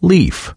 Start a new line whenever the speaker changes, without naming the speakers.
leaf.